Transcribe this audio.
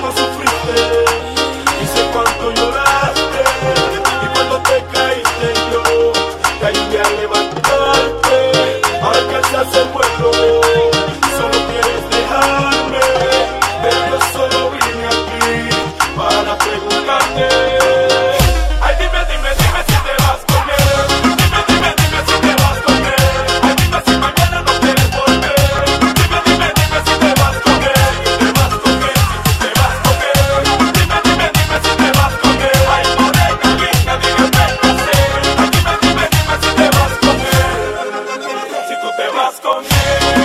cuánto sufriste y sé cuánto lloraste y cuando te caíste yo te ayudé a levantarte. Ahora alcanzas el vuelo, solo quieres dejar. Let's go.